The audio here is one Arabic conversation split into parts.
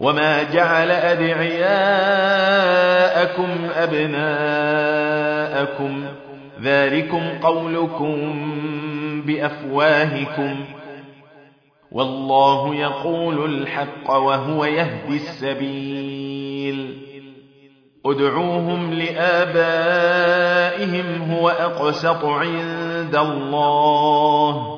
وما جعل أدعياءكم أبناءكم ذلكم قولكم بأفواهكم والله يقول الحق وهو يهدي السبيل ادعوهم لآبائهم هو أقسط عند الله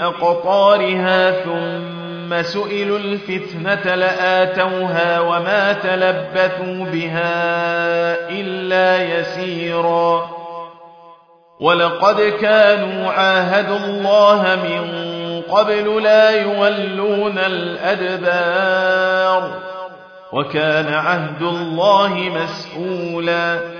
أقطارها ثم سئلوا الفتنة لآتوها وما تلبثوا بها إلا يسيرا. ولقد كانوا عاهدوا الله من قبل لا يولون الأدبار وكان عهد الله مسؤولا.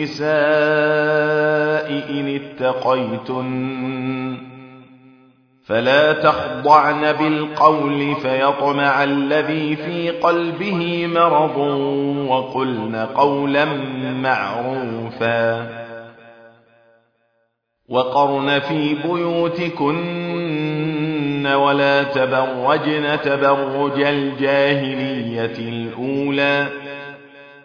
النساء إن اتقيتن فلا تخضعن بالقول فيطمع الذي في قلبه مرض وقلن قولا معروفا وقرن في بيوتكن ولا تبرجن تبرج الجاهلية الأولى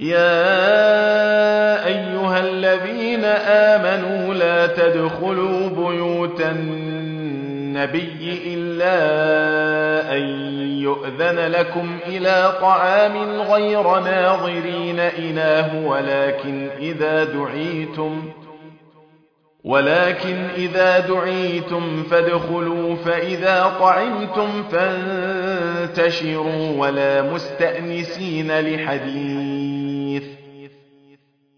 يا أيها الذين آمنوا لا تدخلوا بيوتا النبي إلا أن يؤذن لكم إلى طعام غير ناظرين إله ولكن إذا دعيتم ولكن إذا دعيتم فادخلوا فإذا طعمتم فانتشروا ولا مستأنسين لحديث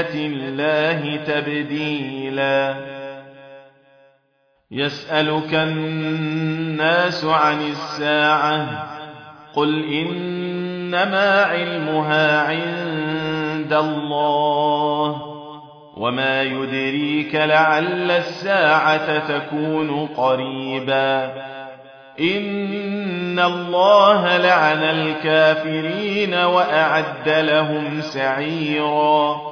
الله تبديلا يسألك الناس عن الساعة قل إنما علمها عند الله وما يدريك لعل الساعة تكون قريبا إن الله لعن الكافرين وأعد لهم سعيرا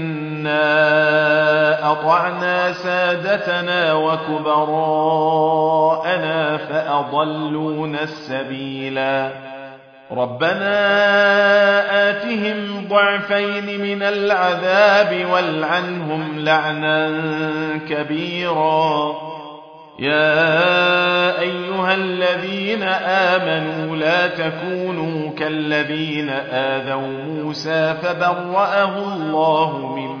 أطعنا سادتنا وكبراءنا فأضلونا السبيلا ربنا آتهم ضعفين من العذاب والعنهم لعنا كبيرا يا أيها الذين آمنوا لا تكونوا كالذين آذوا موسى فبرأه الله مما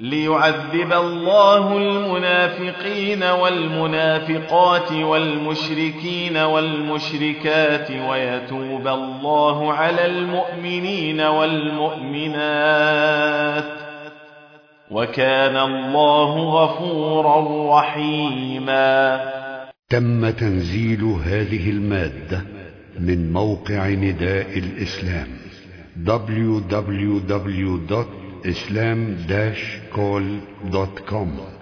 ليعذب الله المنافقين والمنافقات والمشركين والمشركات ويتوب الله على المؤمنين والمؤمنات وكان الله غفورا رحيما. تم تنزيل هذه المادة من موقع نداء الإسلام www.islam-call.com